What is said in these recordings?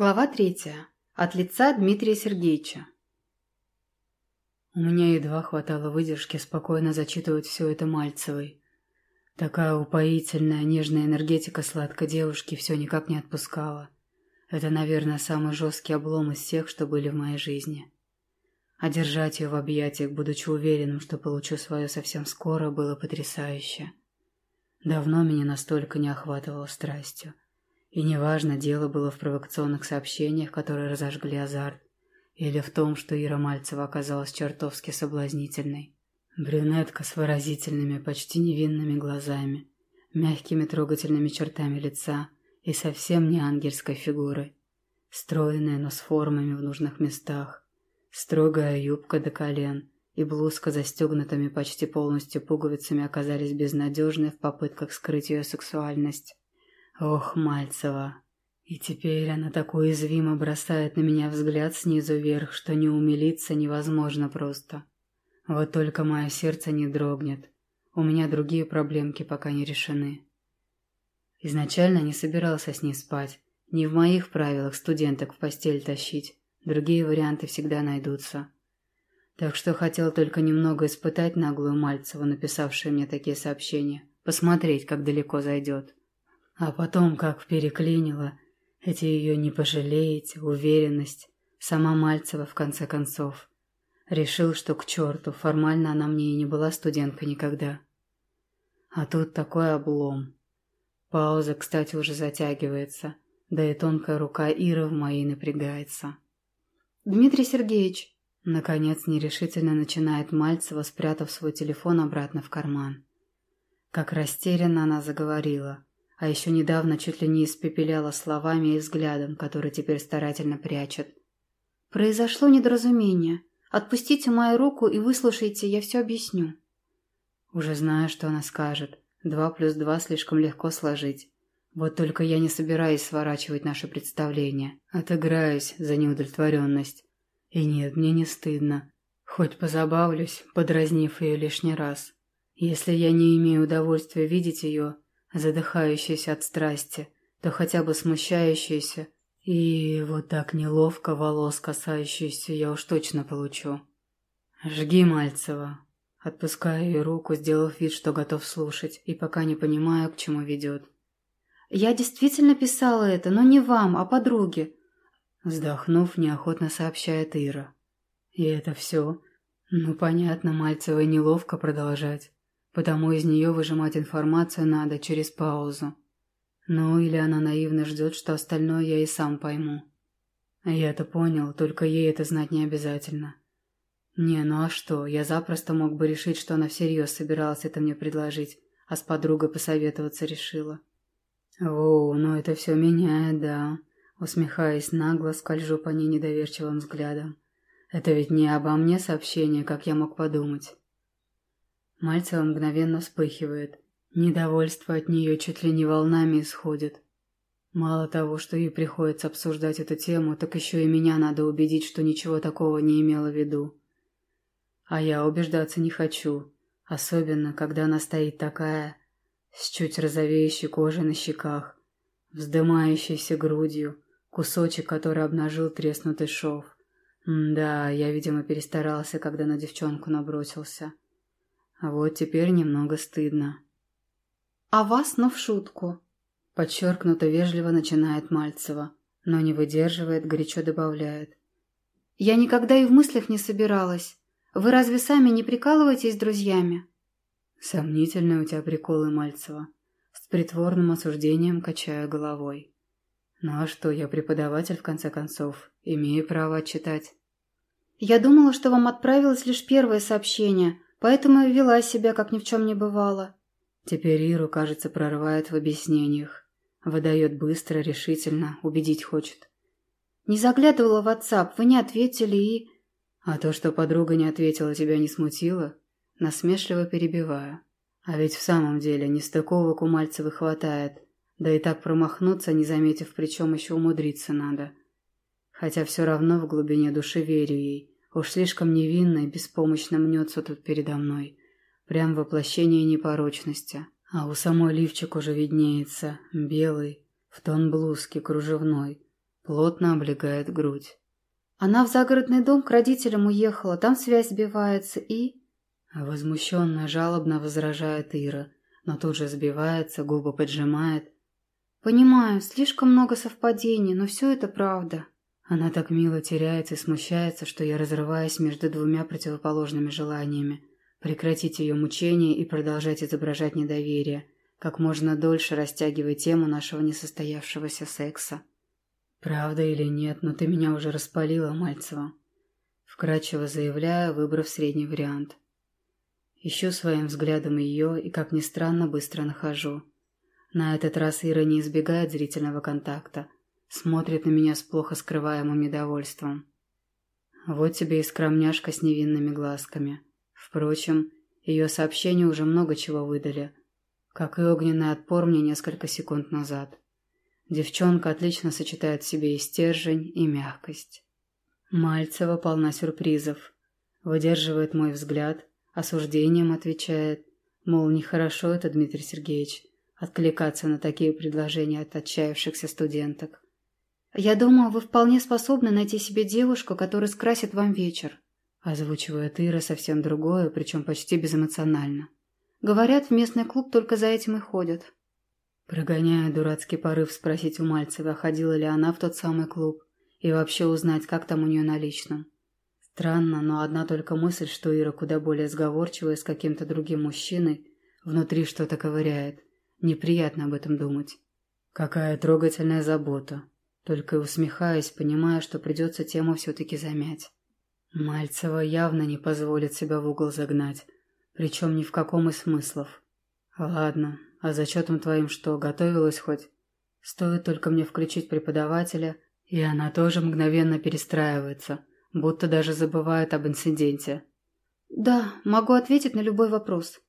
Глава третья. От лица Дмитрия Сергеевича. У меня едва хватало выдержки спокойно зачитывать все это Мальцевой. Такая упоительная, нежная энергетика сладкой девушки все никак не отпускала. Это, наверное, самый жесткий облом из всех, что были в моей жизни. А держать ее в объятиях, будучи уверенным, что получу свое совсем скоро, было потрясающе. Давно меня настолько не охватывало страстью. И неважно, дело было в провокационных сообщениях, которые разожгли азарт, или в том, что Ира Мальцева оказалась чертовски соблазнительной. Брюнетка с выразительными, почти невинными глазами, мягкими трогательными чертами лица и совсем не ангельской фигурой. Стройная, но с формами в нужных местах. Строгая юбка до колен и блузка застегнутыми почти полностью пуговицами оказались безнадежны в попытках скрыть ее сексуальность. Ох, Мальцева. И теперь она так уязвимо бросает на меня взгляд снизу вверх, что не умилиться невозможно просто. Вот только мое сердце не дрогнет. У меня другие проблемки пока не решены. Изначально не собирался с ней спать. Не в моих правилах студенток в постель тащить. Другие варианты всегда найдутся. Так что хотел только немного испытать наглую Мальцеву, написавшую мне такие сообщения. Посмотреть, как далеко зайдет. А потом, как переклинило, эти ее не пожалеете, уверенность, сама Мальцева в конце концов. Решил, что к черту, формально она мне и не была студенткой никогда. А тут такой облом. Пауза, кстати, уже затягивается, да и тонкая рука Иры в моей напрягается. «Дмитрий Сергеевич!» Наконец нерешительно начинает Мальцева, спрятав свой телефон обратно в карман. Как растерянно она заговорила – а еще недавно чуть ли не испепеляла словами и взглядом, который теперь старательно прячет. «Произошло недоразумение. Отпустите мою руку и выслушайте, я все объясню». Уже знаю, что она скажет. Два плюс два слишком легко сложить. Вот только я не собираюсь сворачивать наше представление. Отыграюсь за неудовлетворенность. И нет, мне не стыдно. Хоть позабавлюсь, подразнив ее лишний раз. Если я не имею удовольствия видеть ее, задыхающаяся от страсти, то хотя бы смущающаяся, и вот так неловко волос касающиеся я уж точно получу. «Жги, Мальцева!» Отпускаю ее руку, сделав вид, что готов слушать, и пока не понимаю, к чему ведет. «Я действительно писала это, но не вам, а подруге!» Вздохнув, неохотно сообщает Ира. «И это все?» «Ну, понятно, Мальцевой неловко продолжать потому из нее выжимать информацию надо через паузу. Ну, или она наивно ждет, что остальное я и сам пойму. я это понял, только ей это знать не обязательно. Не, ну а что, я запросто мог бы решить, что она всерьез собиралась это мне предложить, а с подругой посоветоваться решила. О, ну это все меняет, да. Усмехаясь нагло, скольжу по ней недоверчивым взглядом. Это ведь не обо мне сообщение, как я мог подумать. Мальцева мгновенно вспыхивает. Недовольство от нее чуть ли не волнами исходит. Мало того, что ей приходится обсуждать эту тему, так еще и меня надо убедить, что ничего такого не имела в виду. А я убеждаться не хочу, особенно, когда она стоит такая, с чуть розовеющей кожей на щеках, вздымающейся грудью, кусочек, который обнажил треснутый шов. М да, я, видимо, перестарался, когда на девчонку набросился. А вот теперь немного стыдно. «А вас, но в шутку», — подчеркнуто вежливо начинает Мальцева, но не выдерживает, горячо добавляет. «Я никогда и в мыслях не собиралась. Вы разве сами не прикалываетесь с друзьями?» Сомнительные у тебя приколы, Мальцева. С притворным осуждением качаю головой. Ну а что, я преподаватель, в конце концов. Имею право отчитать. Я думала, что вам отправилось лишь первое сообщение, Поэтому и вела себя, как ни в чем не бывало. Теперь Иру, кажется, прорывает в объяснениях. Выдает быстро, решительно, убедить хочет. Не заглядывала в WhatsApp, вы не ответили и... А то, что подруга не ответила, тебя не смутило? Насмешливо перебиваю. А ведь в самом деле нестыковок у Мальцевой хватает. Да и так промахнуться, не заметив, причем еще умудриться надо. Хотя все равно в глубине души верю ей. Уж слишком невинно и беспомощно мнется тут передо мной. Прям воплощение непорочности. А у самой лифчик уже виднеется, белый, в тон блузки, кружевной. плотно облегает грудь. Она в загородный дом к родителям уехала, там связь сбивается и... Возмущенно, жалобно возражает Ира, но тут же сбивается, губы поджимает. Понимаю, слишком много совпадений, но все это правда. Она так мило теряется и смущается, что я разрываюсь между двумя противоположными желаниями. Прекратить ее мучения и продолжать изображать недоверие, как можно дольше растягивая тему нашего несостоявшегося секса. «Правда или нет, но ты меня уже распалила, Мальцева», вкрадчиво заявляя, выбрав средний вариант. Ищу своим взглядом ее и, как ни странно, быстро нахожу. На этот раз Ира не избегает зрительного контакта, смотрит на меня с плохо скрываемым недовольством. Вот тебе и скромняшка с невинными глазками. Впрочем, ее сообщения уже много чего выдали, как и огненный отпор мне несколько секунд назад. Девчонка отлично сочетает в себе и стержень, и мягкость. Мальцева полна сюрпризов. Выдерживает мой взгляд, осуждением отвечает, мол, нехорошо это, Дмитрий Сергеевич, откликаться на такие предложения от отчаявшихся студенток. «Я думаю, вы вполне способны найти себе девушку, которая скрасит вам вечер», озвучивает Ира совсем другое, причем почти безэмоционально. «Говорят, в местный клуб только за этим и ходят». Прогоняя дурацкий порыв спросить у Мальцева, ходила ли она в тот самый клуб, и вообще узнать, как там у нее на личном. Странно, но одна только мысль, что Ира куда более сговорчивая с каким-то другим мужчиной, внутри что-то ковыряет. Неприятно об этом думать. Какая трогательная забота. Только и усмехаясь, понимая, что придется тему все-таки замять. Мальцева явно не позволит себя в угол загнать, причем ни в каком из смыслов. Ладно, а зачетом твоим что, готовилась хоть? Стоит только мне включить преподавателя, и она тоже мгновенно перестраивается – будто даже забывает об инциденте. «Да, могу ответить на любой вопрос».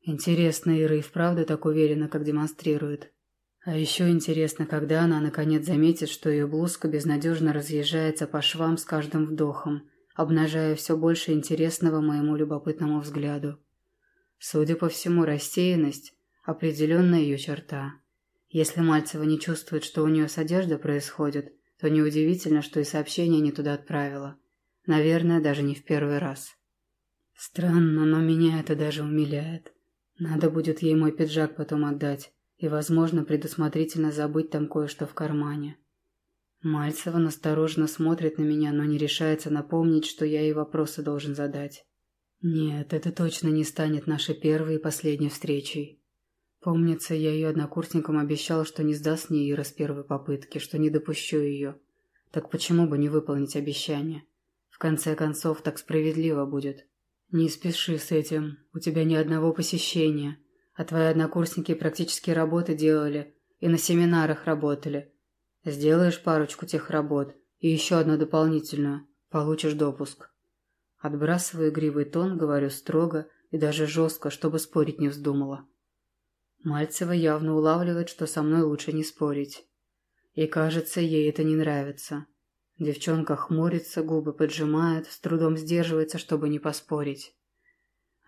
Интересно, Ира и вправду так уверена, как демонстрирует. А еще интересно, когда она наконец заметит, что ее блузка безнадежно разъезжается по швам с каждым вдохом, обнажая все больше интересного моему любопытному взгляду. Судя по всему, рассеянность – определенная ее черта. Если Мальцева не чувствует, что у нее с одеждой происходит, то неудивительно, что и сообщение не туда отправила. Наверное, даже не в первый раз. Странно, но меня это даже умиляет. Надо будет ей мой пиджак потом отдать и, возможно, предусмотрительно забыть там кое-что в кармане. Мальцева настороженно смотрит на меня, но не решается напомнить, что я ей вопросы должен задать. Нет, это точно не станет нашей первой и последней встречей. Помнится, я ее однокурсникам обещал, что не сдаст мне Ира с первой попытки, что не допущу ее. Так почему бы не выполнить обещание? В конце концов, так справедливо будет. Не спеши с этим. У тебя ни одного посещения. А твои однокурсники практически работы делали и на семинарах работали. Сделаешь парочку тех работ и еще одну дополнительную. Получишь допуск. Отбрасываю игривый тон, говорю строго и даже жестко, чтобы спорить не вздумала. Мальцева явно улавливает, что со мной лучше не спорить. И кажется, ей это не нравится. Девчонка хмурится, губы поджимает, с трудом сдерживается, чтобы не поспорить.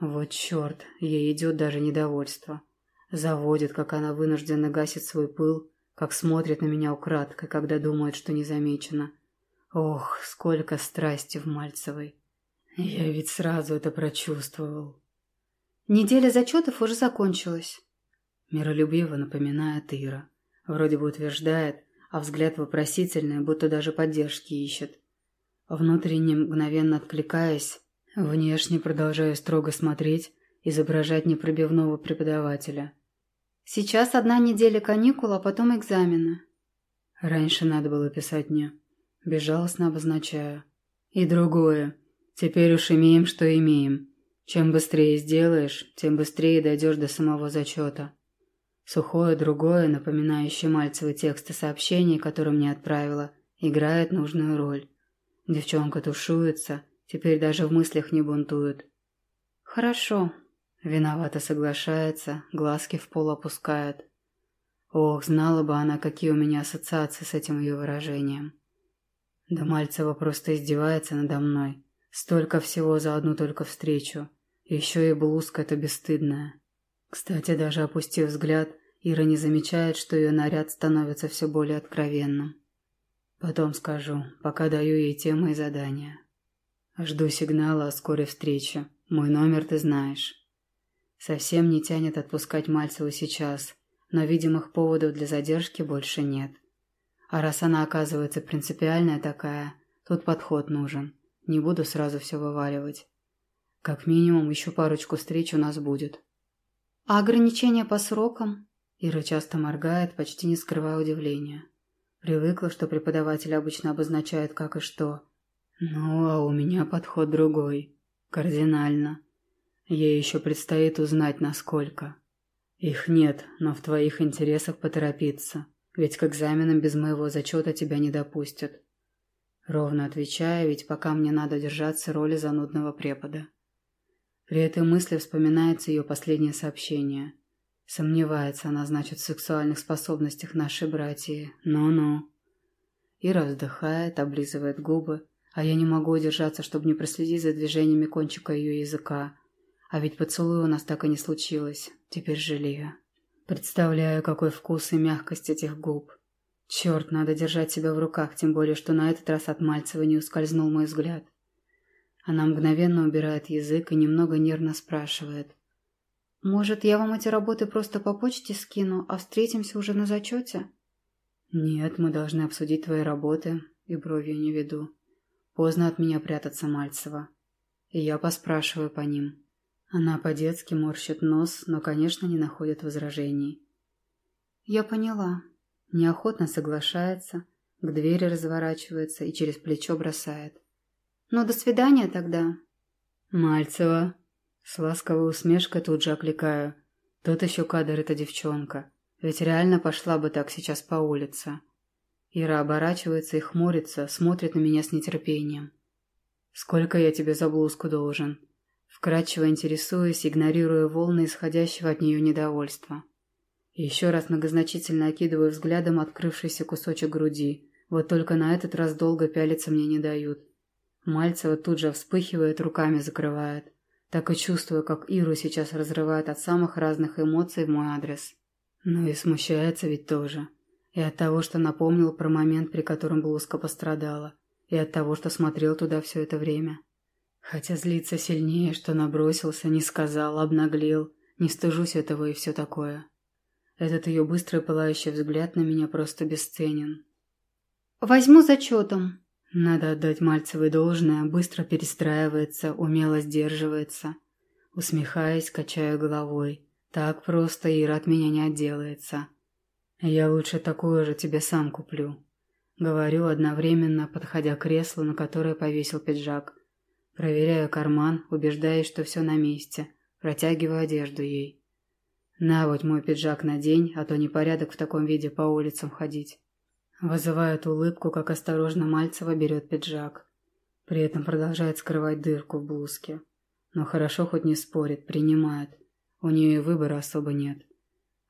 Вот черт, ей идет даже недовольство. Заводит, как она вынужденно гасит свой пыл, как смотрит на меня украдкой, когда думает, что не замечено. Ох, сколько страсти в Мальцевой. Я ведь сразу это прочувствовал. Неделя зачетов уже закончилась. Миролюбиво напоминает Ира. Вроде бы утверждает, а взгляд вопросительный, будто даже поддержки ищет. Внутренне мгновенно откликаясь, внешне продолжаю строго смотреть, изображать непробивного преподавателя. «Сейчас одна неделя каникул, а потом экзамены». Раньше надо было писать мне. Безжалостно обозначаю. И другое. Теперь уж имеем, что имеем. Чем быстрее сделаешь, тем быстрее дойдешь до самого зачета. Сухое другое, напоминающее Мальцевы тексты сообщений, которые мне отправила, играет нужную роль. Девчонка тушуется, теперь даже в мыслях не бунтует. «Хорошо», — виновато соглашается, глазки в пол опускает. Ох, знала бы она, какие у меня ассоциации с этим ее выражением. Да Мальцева просто издевается надо мной. Столько всего за одну только встречу. Еще и блузка эта бесстыдная. Кстати, даже опустив взгляд, Ира не замечает, что ее наряд становится все более откровенным. Потом скажу, пока даю ей темы и задания. Жду сигнала о скорой встрече. Мой номер ты знаешь. Совсем не тянет отпускать Мальцеву сейчас, но видимых поводов для задержки больше нет. А раз она оказывается принципиальная такая, тут подход нужен. Не буду сразу все вываливать. Как минимум еще парочку встреч у нас будет. А ограничения по срокам? Ира часто моргает, почти не скрывая удивления. Привыкла, что преподаватель обычно обозначает как и что. Ну, а у меня подход другой. Кардинально. Ей еще предстоит узнать, насколько. Их нет, но в твоих интересах поторопиться. Ведь к экзаменам без моего зачета тебя не допустят. Ровно отвечаю, ведь пока мне надо держаться роли занудного препода. При этой мысли вспоминается ее последнее сообщение. Сомневается она, значит, в сексуальных способностях нашей братьи. Ну-ну. Ира вздыхает, облизывает губы, а я не могу удержаться, чтобы не проследить за движениями кончика ее языка. А ведь поцелуй у нас так и не случилось. Теперь жалею. Представляю, какой вкус и мягкость этих губ. Черт, надо держать себя в руках, тем более, что на этот раз от Мальцева не ускользнул мой взгляд. Она мгновенно убирает язык и немного нервно спрашивает. «Может, я вам эти работы просто по почте скину, а встретимся уже на зачете?» «Нет, мы должны обсудить твои работы», и бровью не веду. Поздно от меня прятаться Мальцева. И я поспрашиваю по ним. Она по-детски морщит нос, но, конечно, не находит возражений. «Я поняла». Неохотно соглашается, к двери разворачивается и через плечо бросает. «Ну, до свидания тогда». «Мальцева!» С ласковой усмешкой тут же окликаю. Тут еще кадр эта девчонка. Ведь реально пошла бы так сейчас по улице. Ира оборачивается и хмурится, смотрит на меня с нетерпением. «Сколько я тебе за блузку должен?» Вкратчиво интересуясь, игнорируя волны исходящего от нее недовольства. еще раз многозначительно окидываю взглядом открывшийся кусочек груди. Вот только на этот раз долго пялиться мне не дают. Мальцева тут же вспыхивает, руками закрывает. Так и чувствую, как Иру сейчас разрывает от самых разных эмоций в мой адрес. Ну и смущается ведь тоже. И от того, что напомнил про момент, при котором блузка пострадала. И от того, что смотрел туда все это время. Хотя злиться сильнее, что набросился, не сказал, обнаглел. Не стыжусь этого и все такое. Этот ее быстрый пылающий взгляд на меня просто бесценен. «Возьму зачетом». Надо отдать Мальцевой должное, быстро перестраивается, умело сдерживается. Усмехаясь, качаю головой. Так просто Ира от меня не отделается. Я лучше такую же тебе сам куплю. Говорю одновременно, подходя к креслу, на которое повесил пиджак. Проверяю карман, убеждаясь, что все на месте. Протягиваю одежду ей. На вот мой пиджак надень, а то непорядок в таком виде по улицам ходить. Вызывает улыбку, как осторожно Мальцева берет пиджак. При этом продолжает скрывать дырку в блузке. Но хорошо хоть не спорит, принимает. У нее и выбора особо нет.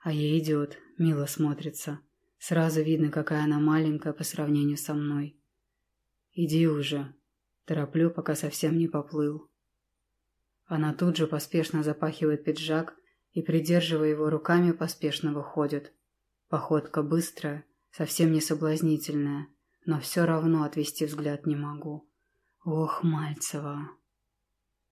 А ей идет, мило смотрится. Сразу видно, какая она маленькая по сравнению со мной. «Иди уже», Тороплю, пока совсем не поплыл. Она тут же поспешно запахивает пиджак и, придерживая его руками, поспешно выходит. Походка быстрая, совсем не соблазнительная, но все равно отвести взгляд не могу. Ох, Мальцева!